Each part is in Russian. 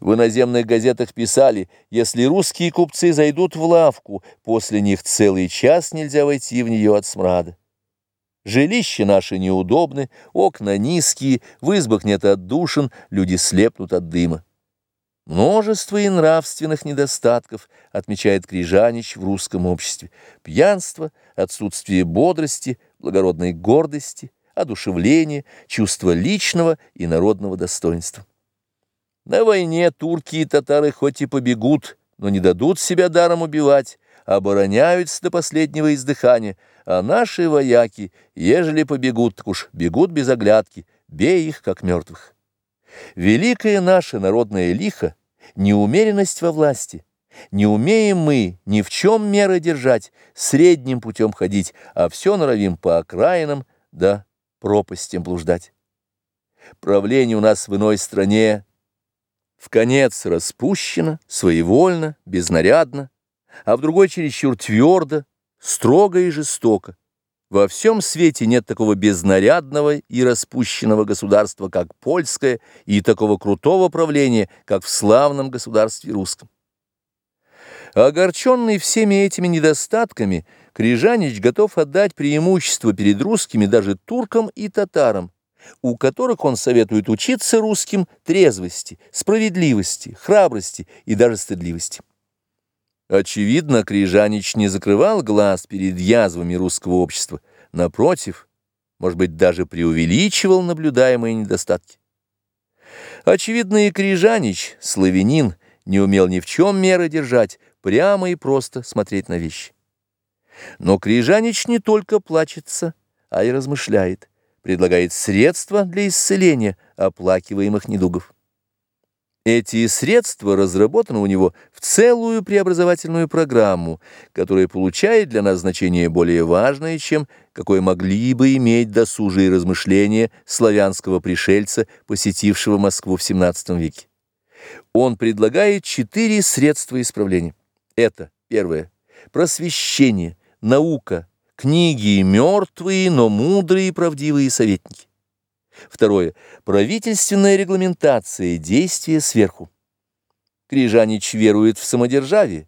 В иноземных газетах писали, если русские купцы зайдут в лавку, после них целый час нельзя войти в нее от смрада. Жилища наши неудобны, окна низкие, в избах нет отдушин, люди слепнут от дыма. Множество и нравственных недостатков отмечает Крижанич в русском обществе. Пьянство, отсутствие бодрости, благородной гордости, одушевление, чувство личного и народного достоинства. На войне турки и татары хоть и побегут, но не дадут себя даром убивать, обороняются до последнего издыхания, а наши вояки, ежели побегут, так уж бегут без оглядки, бей их, как мертвых. Великая наша народная лиха — неумеренность во власти. Не умеем мы ни в чем меры держать, средним путем ходить, а все норовим по окраинам да пропастям блуждать. Правление у нас в иной стране в конец распущено, своевольно, безнарядно, а в другой чересчур твердо, строго и жестоко. Во всем свете нет такого безнарядного и распущенного государства, как польское, и такого крутого правления, как в славном государстве русском. Огорченный всеми этими недостатками, Крижанич готов отдать преимущество перед русскими даже туркам и татарам, у которых он советует учиться русским трезвости, справедливости, храбрости и даже стыдливости. Очевидно, Крижанич не закрывал глаз перед язвами русского общества, напротив, может быть, даже преувеличивал наблюдаемые недостатки. Очевидно, и Крижанич, славянин, не умел ни в чем меры держать, прямо и просто смотреть на вещи. Но Крижанич не только плачется, а и размышляет предлагает средства для исцеления оплакиваемых недугов. Эти средства разработаны у него в целую преобразовательную программу, которая получает для нас значение более важное, чем какое могли бы иметь досужие размышления славянского пришельца, посетившего Москву в XVII веке. Он предлагает четыре средства исправления. Это, первое, просвещение, наука, Книги мертвые, но мудрые и правдивые советники. Второе. Правительственная регламентация действия сверху. Крижанич верует в самодержавие.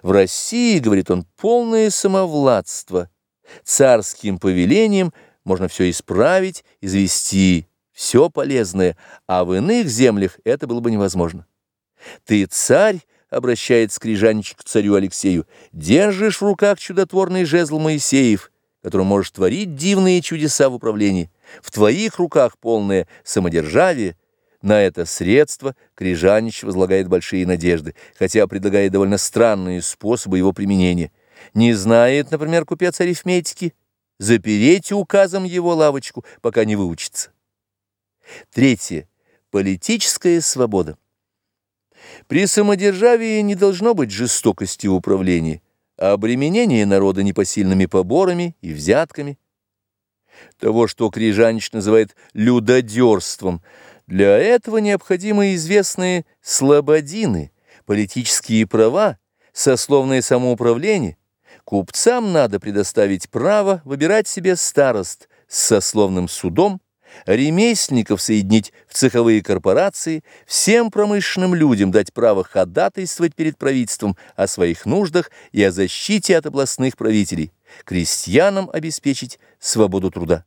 В России, говорит он, полное самовладство. Царским повелением можно все исправить, извести все полезное, а в иных землях это было бы невозможно. Ты царь, обращает Скрижанич к царю Алексею, держишь в руках чудотворный жезл Моисеев, который можешь творить дивные чудеса в управлении. В твоих руках полное самодержавие. На это средство Крижанич возлагает большие надежды, хотя предлагает довольно странные способы его применения. Не знает, например, купец арифметики, запереть указом его лавочку, пока не выучится. Третье. Политическая свобода. При самодержавии не должно быть жестокости в управлении, а обременение народа непосильными поборами и взятками. Того, что Крижанич называет «людодерством», для этого необходимы известные слободины, политические права, сословное самоуправление. Купцам надо предоставить право выбирать себе старост с сословным судом, ремесленников соединить в цеховые корпорации, всем промышленным людям дать право ходатайствовать перед правительством о своих нуждах и о защите от областных правителей, крестьянам обеспечить свободу труда.